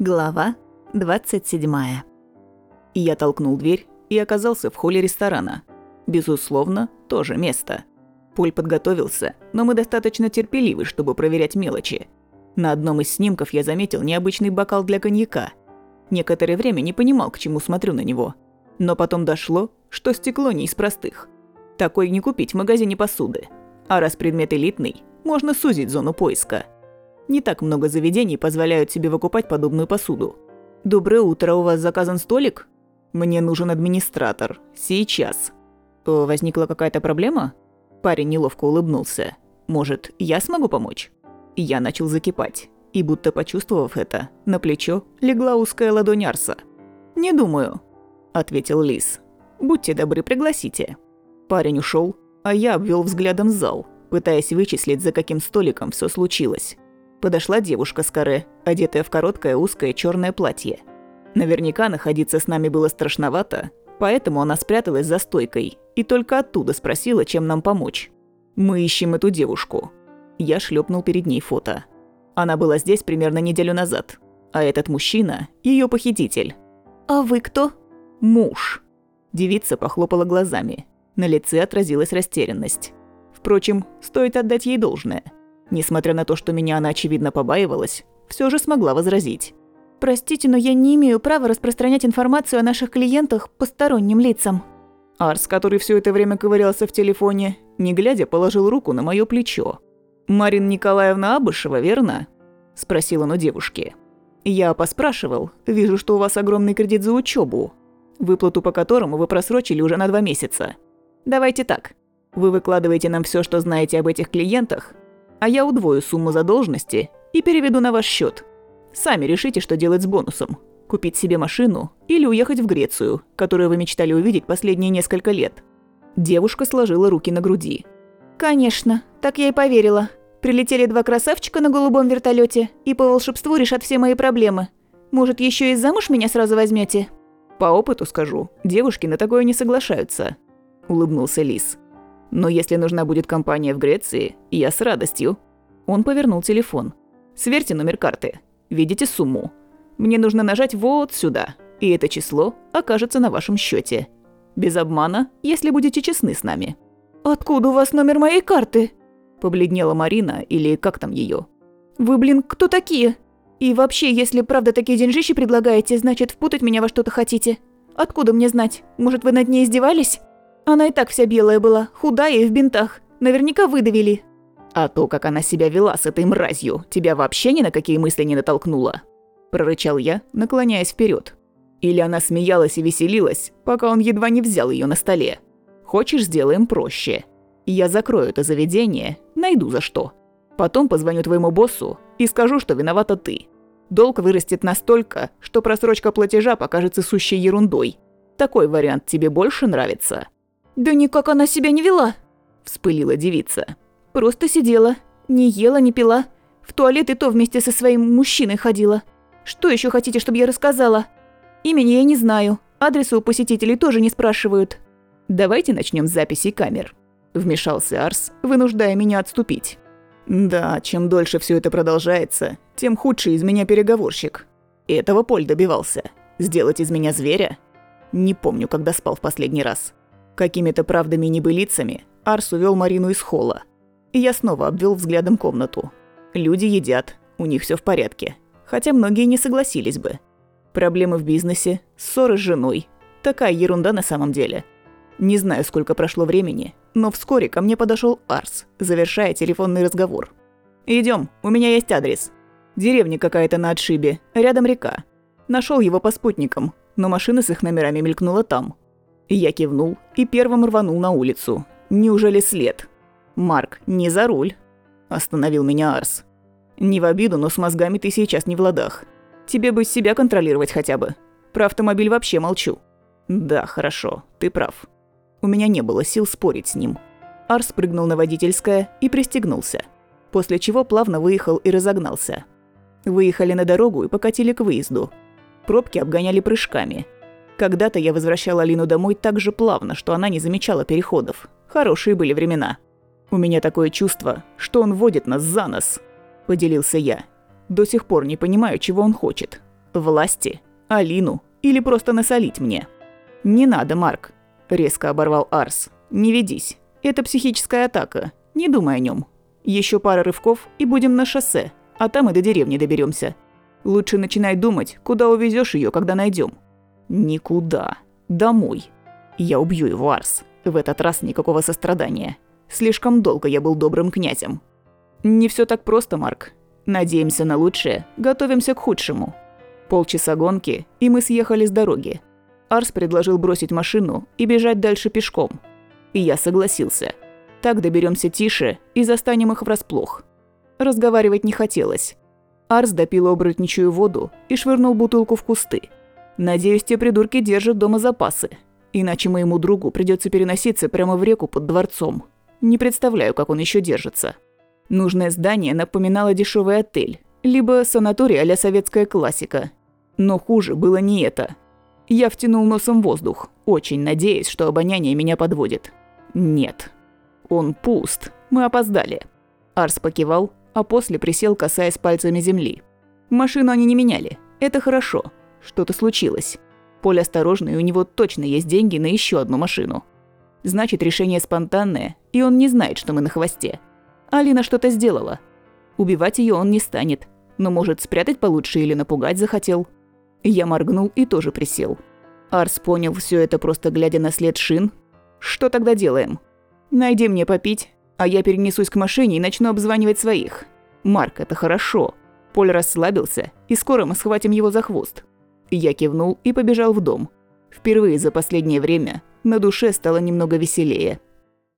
Глава 27. Я толкнул дверь и оказался в холле ресторана. Безусловно, тоже место. Поль подготовился, но мы достаточно терпеливы, чтобы проверять мелочи. На одном из снимков я заметил необычный бокал для коньяка. Некоторое время не понимал, к чему смотрю на него. Но потом дошло, что стекло не из простых. Такой не купить в магазине посуды. А раз предмет элитный, можно сузить зону поиска – не так много заведений позволяют себе выкупать подобную посуду. «Доброе утро, у вас заказан столик?» «Мне нужен администратор. Сейчас». «То возникла какая-то проблема?» Парень неловко улыбнулся. «Может, я смогу помочь?» Я начал закипать. И будто почувствовав это, на плечо легла узкая ладонь Арса. «Не думаю», – ответил Лис. «Будьте добры, пригласите». Парень ушел, а я обвел взглядом зал, пытаясь вычислить, за каким столиком все случилось. Подошла девушка с каре, одетая в короткое узкое черное платье. Наверняка находиться с нами было страшновато, поэтому она спряталась за стойкой и только оттуда спросила, чем нам помочь. «Мы ищем эту девушку». Я шлепнул перед ней фото. Она была здесь примерно неделю назад, а этот мужчина – ее похититель. «А вы кто?» «Муж». Девица похлопала глазами. На лице отразилась растерянность. Впрочем, стоит отдать ей должное – Несмотря на то, что меня она очевидно побаивалась, все же смогла возразить. «Простите, но я не имею права распространять информацию о наших клиентах посторонним лицам». Арс, который все это время ковырялся в телефоне, не глядя, положил руку на мое плечо. «Марин Николаевна Абышева, верно?» – спросил он у девушки. «Я поспрашивал. Вижу, что у вас огромный кредит за учебу, выплату по которому вы просрочили уже на два месяца. Давайте так. Вы выкладываете нам все, что знаете об этих клиентах, а я удвою сумму задолженности и переведу на ваш счет. Сами решите, что делать с бонусом. Купить себе машину или уехать в Грецию, которую вы мечтали увидеть последние несколько лет. Девушка сложила руки на груди. «Конечно, так я и поверила. Прилетели два красавчика на голубом вертолете и по волшебству решат все мои проблемы. Может, еще и замуж меня сразу возьмете? «По опыту скажу, девушки на такое не соглашаются», – улыбнулся Лис. Но если нужна будет компания в Греции, я с радостью. Он повернул телефон. Сверьте номер карты. Видите сумму. Мне нужно нажать вот сюда, и это число окажется на вашем счете. Без обмана, если будете честны с нами. Откуда у вас номер моей карты? Побледнела Марина, или как там ее. Вы, блин, кто такие? И вообще, если правда такие деньжищи предлагаете, значит, впутать меня во что-то хотите. Откуда мне знать? Может, вы над ней издевались? Она и так вся белая была, худая и в бинтах. Наверняка выдавили. А то, как она себя вела с этой мразью, тебя вообще ни на какие мысли не натолкнуло? Прорычал я, наклоняясь вперед. Или она смеялась и веселилась, пока он едва не взял ее на столе. Хочешь, сделаем проще. Я закрою это заведение, найду за что. Потом позвоню твоему боссу и скажу, что виновата ты. Долг вырастет настолько, что просрочка платежа покажется сущей ерундой. Такой вариант тебе больше нравится? «Да никак она себя не вела!» – вспылила девица. «Просто сидела, не ела, не пила. В туалет и то вместе со своим мужчиной ходила. Что еще хотите, чтобы я рассказала? Имени я не знаю, адреса у посетителей тоже не спрашивают». «Давайте начнем с записей камер», – вмешался Арс, вынуждая меня отступить. «Да, чем дольше все это продолжается, тем худший из меня переговорщик. Этого Поль добивался. Сделать из меня зверя? Не помню, когда спал в последний раз. Какими-то правдами и небылицами Арс увел Марину из холла. Я снова обвел взглядом комнату. Люди едят, у них все в порядке. Хотя многие не согласились бы. Проблемы в бизнесе, ссоры с женой. Такая ерунда на самом деле. Не знаю, сколько прошло времени, но вскоре ко мне подошел Арс, завершая телефонный разговор. Идем, у меня есть адрес. Деревня какая-то на отшибе, рядом река. Нашел его по спутникам, но машина с их номерами мелькнула там. Я кивнул и первым рванул на улицу. Неужели след? «Марк, не за руль!» – остановил меня Арс. «Не в обиду, но с мозгами ты сейчас не в ладах. Тебе бы себя контролировать хотя бы. Про автомобиль вообще молчу». «Да, хорошо, ты прав». У меня не было сил спорить с ним. Арс прыгнул на водительское и пристегнулся, после чего плавно выехал и разогнался. Выехали на дорогу и покатили к выезду. Пробки обгоняли прыжками – когда-то я возвращала Алину домой так же плавно, что она не замечала переходов. Хорошие были времена. У меня такое чувство, что он водит нас за нос, поделился я. До сих пор не понимаю, чего он хочет. Власти? Алину? Или просто насолить мне? Не надо, Марк. Резко оборвал Арс. Не ведись. Это психическая атака. Не думай о нем. Еще пара рывков и будем на шоссе, а там и до деревни доберемся. Лучше начинай думать, куда увезешь ее, когда найдем. Никуда. Домой. Я убью его, Арс. В этот раз никакого сострадания. Слишком долго я был добрым князем. Не все так просто, Марк. Надеемся на лучшее, готовимся к худшему. Полчаса гонки, и мы съехали с дороги. Арс предложил бросить машину и бежать дальше пешком. И я согласился. Так доберемся тише и застанем их врасплох. Разговаривать не хотелось. Арс допил оборотничью воду и швырнул бутылку в кусты. Надеюсь, те придурки держат дома запасы. Иначе моему другу придется переноситься прямо в реку под дворцом. Не представляю, как он еще держится. Нужное здание напоминало дешевый отель, либо санаторий а советская классика. Но хуже было не это. Я втянул носом воздух, очень надеясь, что обоняние меня подводит. Нет. Он пуст. Мы опоздали. Арс покивал, а после присел, касаясь пальцами земли. Машину они не меняли. Это хорошо. Что-то случилось. Поль осторожный, у него точно есть деньги на еще одну машину. Значит, решение спонтанное, и он не знает, что мы на хвосте. Алина что-то сделала. Убивать ее он не станет, но может спрятать получше или напугать захотел. Я моргнул и тоже присел. Арс понял все это просто глядя на след шин. Что тогда делаем? Найди мне попить, а я перенесусь к машине и начну обзванивать своих. Марк, это хорошо. Поль расслабился, и скоро мы схватим его за хвост. Я кивнул и побежал в дом. Впервые за последнее время на душе стало немного веселее.